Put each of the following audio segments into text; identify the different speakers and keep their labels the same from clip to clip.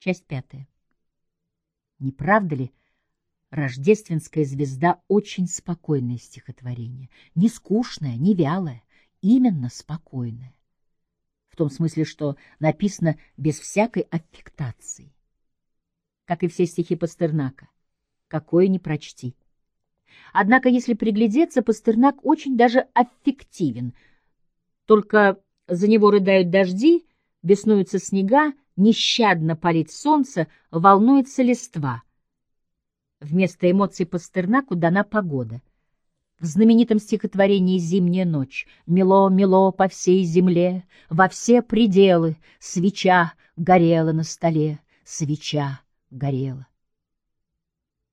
Speaker 1: Часть пятая. Не правда ли, рождественская звезда очень спокойное стихотворение, не скучное, не вялое, именно спокойное. В том смысле, что написано без всякой аффектации. Как и все стихи Пастернака. Какое ни прочти. Однако, если приглядеться, Пастернак очень даже аффективен. Только за него рыдают дожди, беснуются снега, нещадно палит солнце, волнуется листва. Вместо эмоций Пастернаку дана погода. В знаменитом стихотворении «Зимняя ночь» «Мело-мело по всей земле, во все пределы, свеча горела на столе, свеча горела».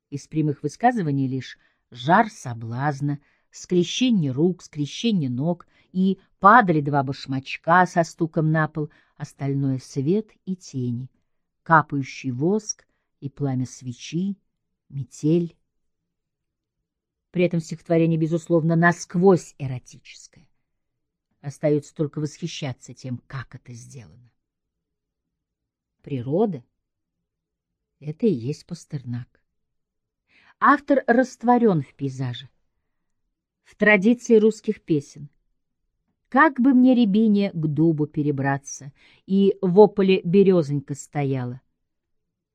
Speaker 1: Из прямых высказываний лишь жар соблазна, скрещение рук, скрещение ног, и падали два башмачка со стуком на пол, остальное — свет и тени, капающий воск и пламя свечи, метель. При этом стихотворение, безусловно, насквозь эротическое. Остается только восхищаться тем, как это сделано. Природа — это и есть Пастернак. Автор растворен в пейзаже, в традиции русских песен. Как бы мне, рябине, к дубу перебраться, и в ополе березонька стояла.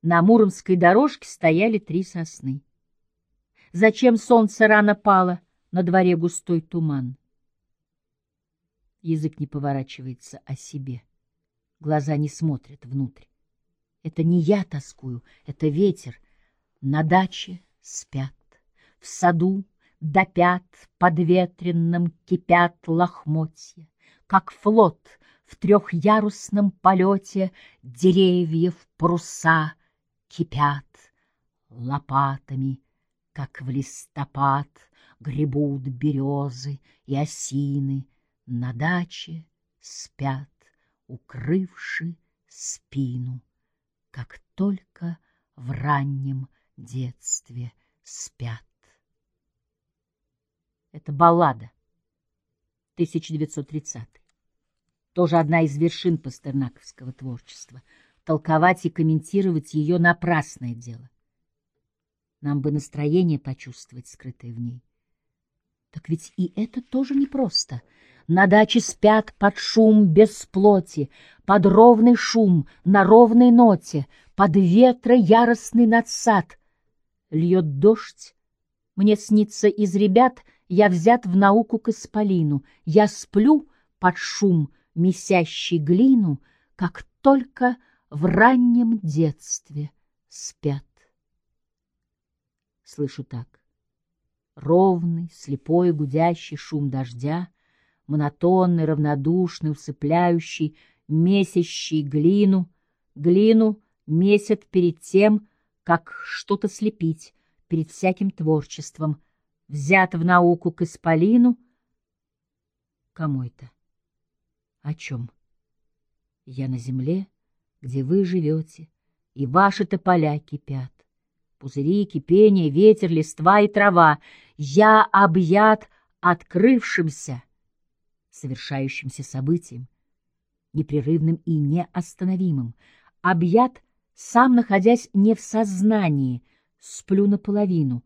Speaker 1: На Муромской дорожке стояли три сосны. Зачем солнце рано пало, на дворе густой туман? Язык не поворачивается о себе, глаза не смотрят внутрь. Это не я тоскую, это ветер. На даче спят, в саду до пят подветренным кипят лохмотья, Как флот в трехярусном полете деревьев паруса кипят лопатами, Как в листопад гребут березы и осины, На даче спят, укрывши спину, Как только в раннем детстве спят. Это баллада, 1930 Тоже одна из вершин пастернаковского творчества. Толковать и комментировать ее напрасное дело. Нам бы настроение почувствовать, скрытое в ней. Так ведь и это тоже непросто. На даче спят под шум без плоти, под ровный шум на ровной ноте, под ветра яростный надсад — Льет дождь. Мне снится из ребят, я взят в науку к исполину. Я сплю под шум, месящий глину, как только в раннем детстве спят. Слышу так. Ровный, слепой, гудящий шум дождя, монотонный, равнодушный, усыпляющий, месящий глину, глину месят перед тем, как что-то слепить перед всяким творчеством, взят в науку к исполину. Кому это? О чем? Я на земле, где вы живете, и ваши-то поля кипят. Пузыри, кипение, ветер, листва и трава. Я объят открывшимся, совершающимся событием, непрерывным и неостановимым, объят сам находясь не в сознании, сплю наполовину.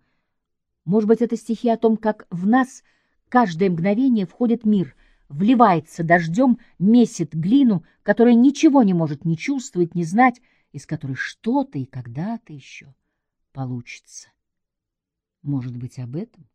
Speaker 1: Может быть, это стихи о том, как в нас каждое мгновение входит мир, вливается дождем, месит глину, которая ничего не может ни чувствовать, ни знать, из которой что-то и когда-то еще получится. Может быть, об этом?